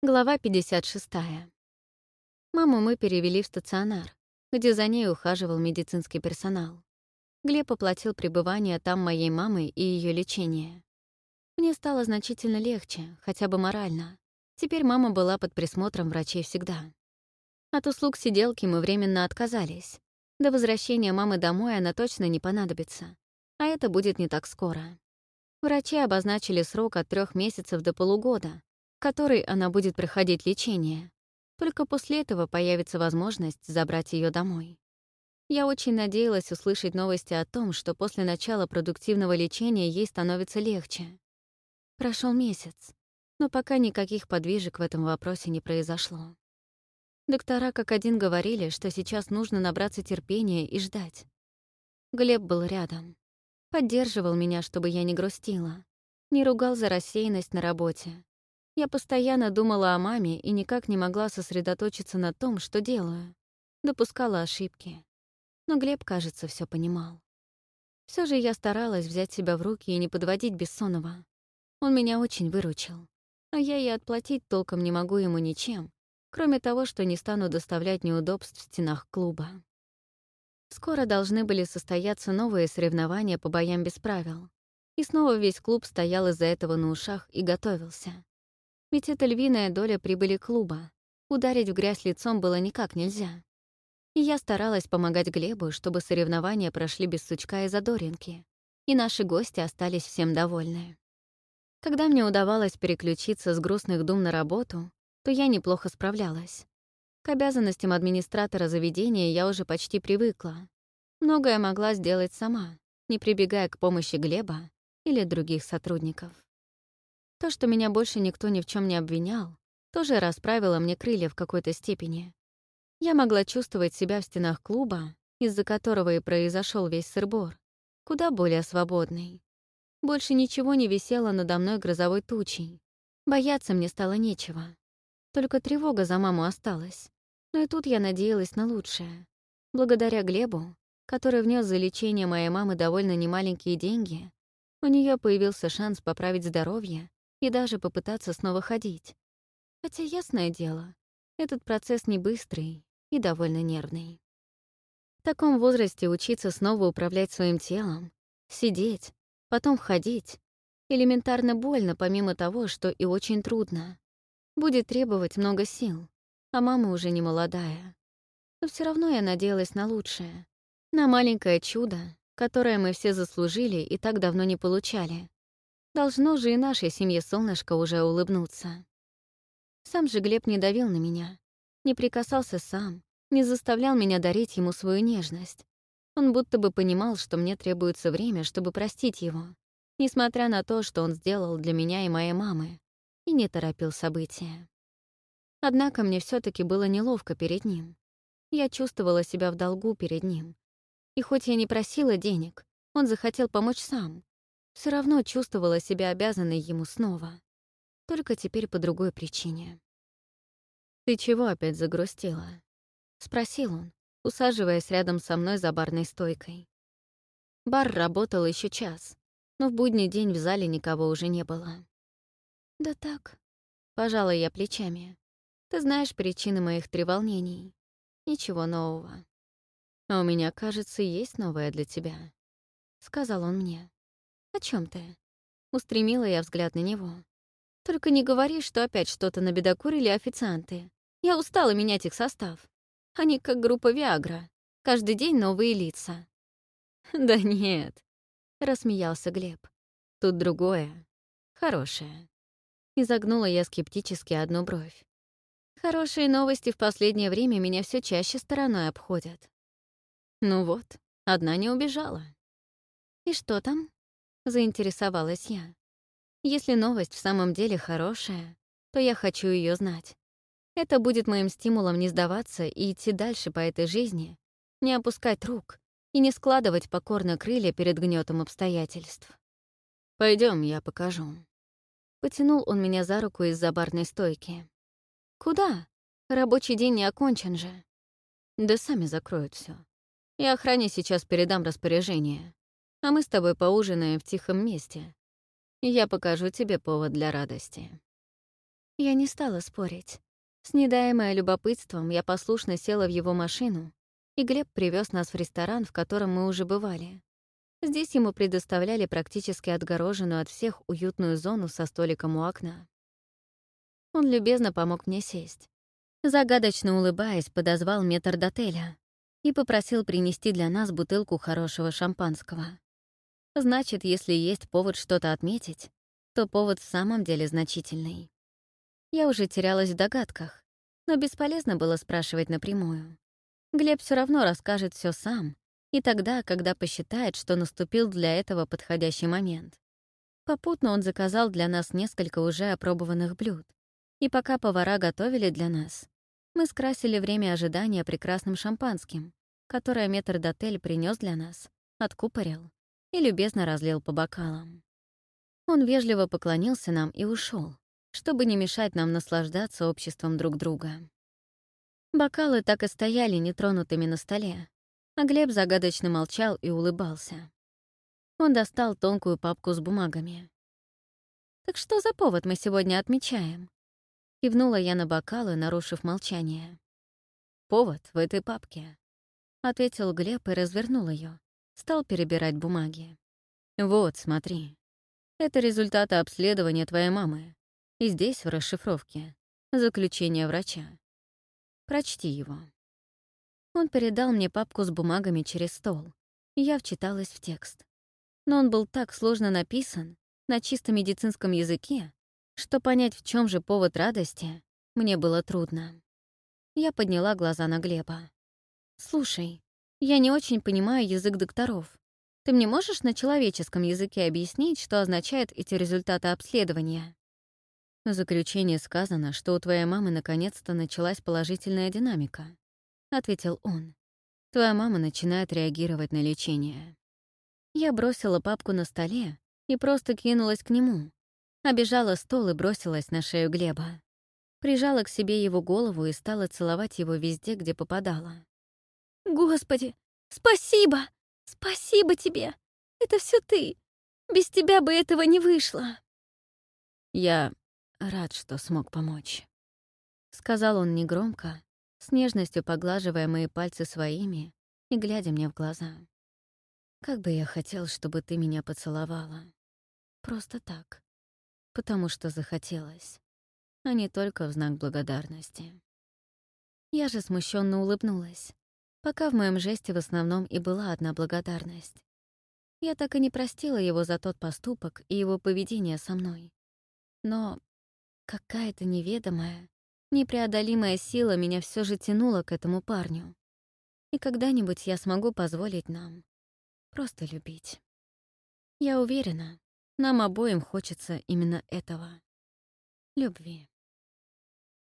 Глава 56. Маму мы перевели в стационар, где за ней ухаживал медицинский персонал. Глеб оплатил пребывание там моей мамы и ее лечение. Мне стало значительно легче, хотя бы морально. Теперь мама была под присмотром врачей всегда. От услуг сиделки мы временно отказались. До возвращения мамы домой она точно не понадобится, а это будет не так скоро. Врачи обозначили срок от трех месяцев до полугода, которой она будет проходить лечение. Только после этого появится возможность забрать ее домой. Я очень надеялась услышать новости о том, что после начала продуктивного лечения ей становится легче. Прошел месяц, но пока никаких подвижек в этом вопросе не произошло. Доктора как один говорили, что сейчас нужно набраться терпения и ждать. Глеб был рядом. Поддерживал меня, чтобы я не грустила. Не ругал за рассеянность на работе. Я постоянно думала о маме и никак не могла сосредоточиться на том, что делаю. Допускала ошибки. Но Глеб, кажется, все понимал. Все же я старалась взять себя в руки и не подводить Бессонова. Он меня очень выручил. А я и отплатить толком не могу ему ничем, кроме того, что не стану доставлять неудобств в стенах клуба. Скоро должны были состояться новые соревнования по боям без правил. И снова весь клуб стоял из-за этого на ушах и готовился. Ведь это львиная доля прибыли клуба. Ударить в грязь лицом было никак нельзя. И я старалась помогать Глебу, чтобы соревнования прошли без сучка и задоринки, и наши гости остались всем довольны. Когда мне удавалось переключиться с грустных дум на работу, то я неплохо справлялась. К обязанностям администратора заведения я уже почти привыкла. Многое могла сделать сама, не прибегая к помощи Глеба или других сотрудников. То, что меня больше никто ни в чем не обвинял, тоже расправило мне крылья в какой-то степени. Я могла чувствовать себя в стенах клуба, из-за которого и произошел весь сырбор, куда более свободной. Больше ничего не висело надо мной грозовой тучей. Бояться мне стало нечего. Только тревога за маму осталась. Но и тут я надеялась на лучшее. Благодаря Глебу, который внес за лечение моей мамы довольно немаленькие деньги, у нее появился шанс поправить здоровье и даже попытаться снова ходить. Хотя, ясное дело, этот процесс не быстрый и довольно нервный. В таком возрасте учиться снова управлять своим телом, сидеть, потом ходить, элементарно больно, помимо того, что и очень трудно. Будет требовать много сил, а мама уже не молодая. Но все равно я надеялась на лучшее, на маленькое чудо, которое мы все заслужили и так давно не получали. Должно же и нашей семье солнышко уже улыбнуться. Сам же Глеб не давил на меня, не прикасался сам, не заставлял меня дарить ему свою нежность. Он будто бы понимал, что мне требуется время, чтобы простить его, несмотря на то, что он сделал для меня и моей мамы, и не торопил события. Однако мне все таки было неловко перед ним. Я чувствовала себя в долгу перед ним. И хоть я не просила денег, он захотел помочь сам, все равно чувствовала себя обязанной ему снова. Только теперь по другой причине. «Ты чего опять загрустила?» — спросил он, усаживаясь рядом со мной за барной стойкой. Бар работал еще час, но в будний день в зале никого уже не было. «Да так», — пожала я плечами. «Ты знаешь причины моих треволнений. Ничего нового». «А у меня, кажется, есть новое для тебя», — сказал он мне. «О чем ты?» Устремила я взгляд на него. «Только не говори, что опять что-то набедокурили официанты. Я устала менять их состав. Они как группа Виагра. Каждый день новые лица». «Да нет», — рассмеялся Глеб. «Тут другое. Хорошее». Изогнула я скептически одну бровь. Хорошие новости в последнее время меня все чаще стороной обходят. Ну вот, одна не убежала. И что там? Заинтересовалась я. Если новость в самом деле хорошая, то я хочу ее знать. Это будет моим стимулом не сдаваться и идти дальше по этой жизни, не опускать рук и не складывать покорно крылья перед гнетом обстоятельств. Пойдем, я покажу. Потянул он меня за руку из-за барной стойки. Куда? Рабочий день не окончен же. Да сами закроют все. Я охране сейчас передам распоряжение а мы с тобой поужинаем в тихом месте. Я покажу тебе повод для радости». Я не стала спорить. С недаемое любопытством я послушно села в его машину, и Глеб привез нас в ресторан, в котором мы уже бывали. Здесь ему предоставляли практически отгороженную от всех уютную зону со столиком у окна. Он любезно помог мне сесть. Загадочно улыбаясь, подозвал метр дотеля и попросил принести для нас бутылку хорошего шампанского. Значит, если есть повод что-то отметить, то повод в самом деле значительный. Я уже терялась в догадках, но бесполезно было спрашивать напрямую. Глеб все равно расскажет все сам, и тогда, когда посчитает, что наступил для этого подходящий момент. Попутно он заказал для нас несколько уже опробованных блюд. И пока повара готовили для нас, мы скрасили время ожидания прекрасным шампанским, которое метрдотель принес для нас, откупорил и любезно разлил по бокалам. Он вежливо поклонился нам и ушел, чтобы не мешать нам наслаждаться обществом друг друга. Бокалы так и стояли нетронутыми на столе, а Глеб загадочно молчал и улыбался. Он достал тонкую папку с бумагами. «Так что за повод мы сегодня отмечаем?» Кивнула я на бокалы, нарушив молчание. «Повод в этой папке», — ответил Глеб и развернул ее. Стал перебирать бумаги. «Вот, смотри. Это результаты обследования твоей мамы. И здесь, в расшифровке, заключение врача. Прочти его». Он передал мне папку с бумагами через стол, я вчиталась в текст. Но он был так сложно написан, на чисто медицинском языке, что понять, в чем же повод радости, мне было трудно. Я подняла глаза на Глеба. «Слушай, я не очень понимаю язык докторов. Ты мне можешь на человеческом языке объяснить, что означают эти результаты обследования?» В заключении сказано, что у твоей мамы наконец-то началась положительная динамика. — ответил он. «Твоя мама начинает реагировать на лечение». Я бросила папку на столе и просто кинулась к нему. Обежала стол и бросилась на шею Глеба. Прижала к себе его голову и стала целовать его везде, где попадала. «Господи, спасибо! Спасибо тебе! Это все ты! Без тебя бы этого не вышло!» «Я рад, что смог помочь», — сказал он негромко, с нежностью поглаживая мои пальцы своими и глядя мне в глаза. «Как бы я хотел, чтобы ты меня поцеловала. Просто так. Потому что захотелось, а не только в знак благодарности». Я же смущенно улыбнулась, пока в моем жесте в основном и была одна благодарность. Я так и не простила его за тот поступок и его поведение со мной. Но какая-то неведомая, Непреодолимая сила меня все же тянула к этому парню. И когда-нибудь я смогу позволить нам просто любить. Я уверена, нам обоим хочется именно этого — любви.